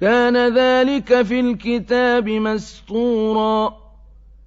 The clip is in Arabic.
كان ذلك في الكتاب مسطورا